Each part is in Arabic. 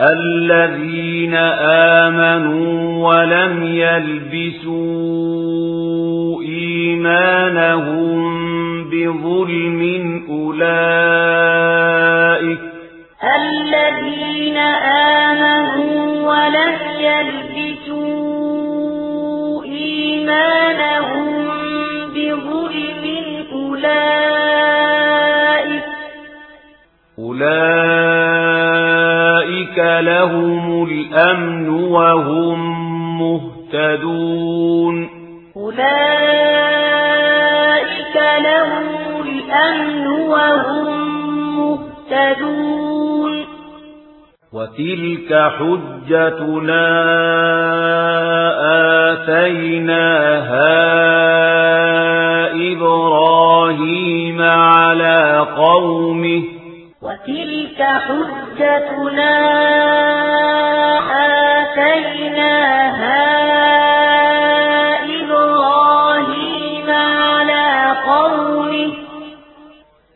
الذين آمنوا ولم يلبسوا إيمانهم بظلم أولئك الذين آمنوا ولم يلبسوا إيمانهم بظلم أولئك أولئك أُولَئِكَ لَهُمُ الْأَمْنُ وَهُمْ مُهْتَدُونَ. أُولَئِكَ لَهُمُ الْأَمْنُ وَهُمْ مُهْتَدُونَ. وَتِلْكَ حُجَّتُنَا آتَيْنَاهَا إِبْرَاهِيمَ عَلَى قَوْمِهِ. وَتِلْكَ حُجَّتُنَا حجتنا آتيناها إبراهيم على قومه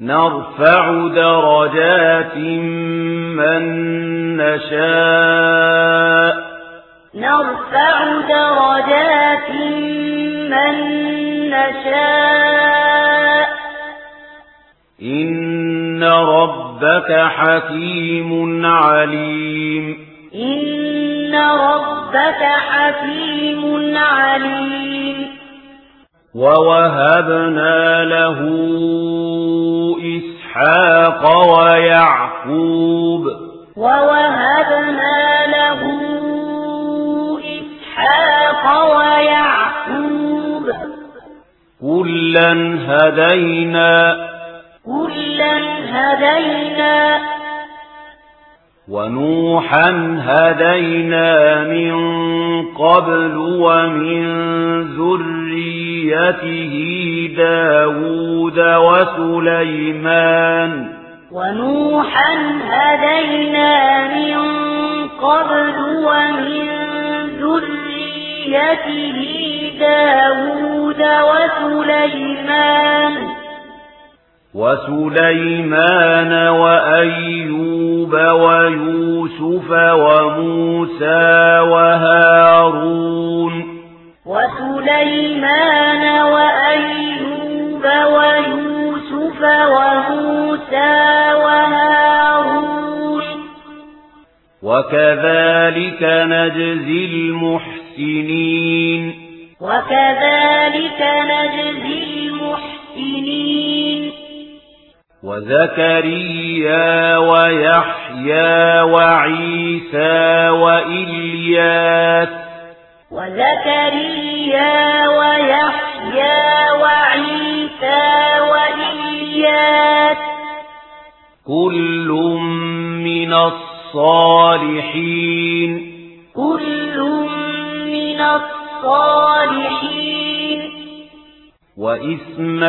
نرفع درجات من نشاء نرفع درجات من نشاء إن رب ربك حكيم عليم. إن ربك حكيم عليم. ووهبنا له إسحاق ويعقوب. ووهبنا له إسحاق ويعقوب. كلا هدينا هدينا ونوحا هدينا من قبل ومن ذريته داود وسليمان. ونوحا هدينا من قبل ومن ذريته داود وسليمان. وسليمان وأيوب ويوسف وموسى وهارون وسليمان وأيوب ويوسف وموسى وهارون وكذلك نجزي المحسنين وكذلك نجزي المحسنين وزكريا ويحيى وعيسى وإلياس وزكريا ويحيى وعيسى وإلياس كل من الصالحين كل من الصالحين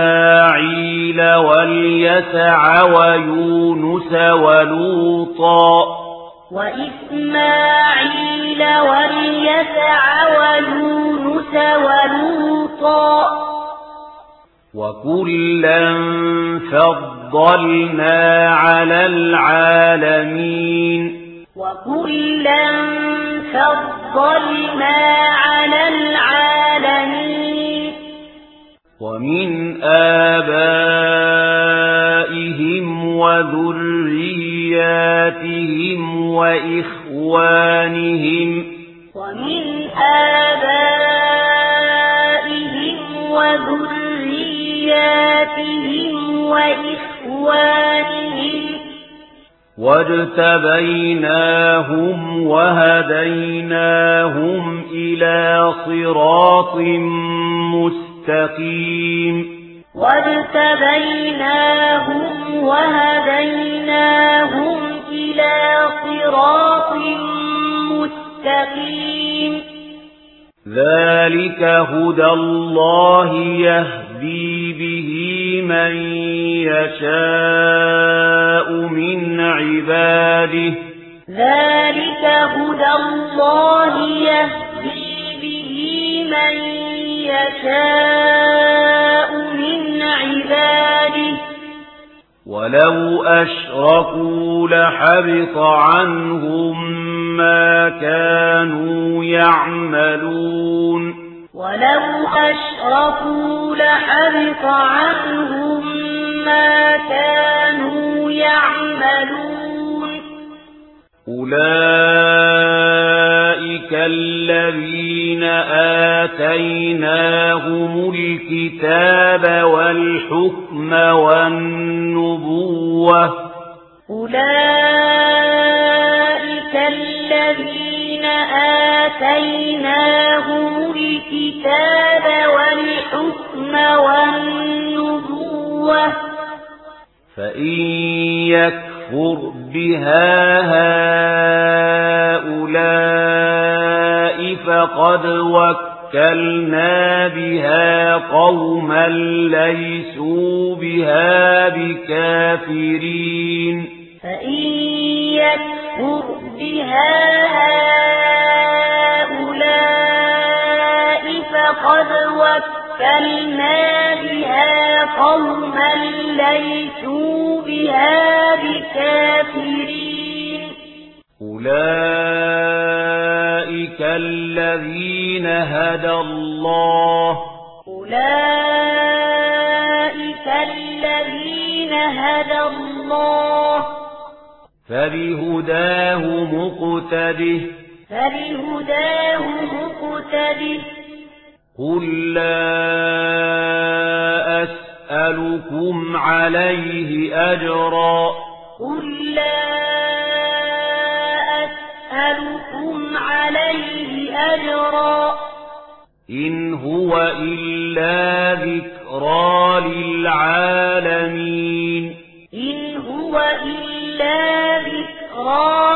وإسماعيل واليسع ويونس ولوطا وإسماعيل واليسع ويونس ولوطا وكلا فضلنا على العالمين وكلا فضلنا على العالمين ومن آبائهم وذرياتهم وإخوانهم ومن آبائهم وذرياتهم وإخوانهم واجتبيناهم وهديناهم إلى صراط مستقيم مستقيم وابتبيناهم وهديناهم إلى صراط مستقيم. ذلك هدى الله يهدي به من يشاء من عباده. ذلك هدى الله يهدي به من يشاء من عباده ولو أشركوا لحبط عنهم ما كانوا يعملون ولو أشركوا لحبط عنهم ما كانوا يعملون أولئك كالذين آتَيْنَاهُمُ الْكِتَابَ وَالْحُكْمَ وَالنُّبُوَّةَ. أُولَئِكَ الَّذِينَ آتَيْنَاهُمُ الْكِتَابَ وَالْحُكْمَ وَالنُّبُوَّةَ. فَإِن يَكْفُرْ بِهَا هاتف لقد وَكَّلْنَا بِهَا قَوْمًا لَيْسُوا بِهَا بِكَافِرِينَ فَإِنْ يَكْفُرْ بِهَا هَؤُلَاءِ فَقَدْ وَكَّلْنَا بِهَا قَوْمًا لَيْسُوا بِهَا بِكَافِرِينَ أُولَئِكَ أولئك الذين هدى الله أولئك الذين هدى الله فبهداه مقتده فبهداه مقتده قل لا أسألكم عليه أجرا إن هو إلا ذكرى للعالمين إن هو إلا ذكرى للعالمين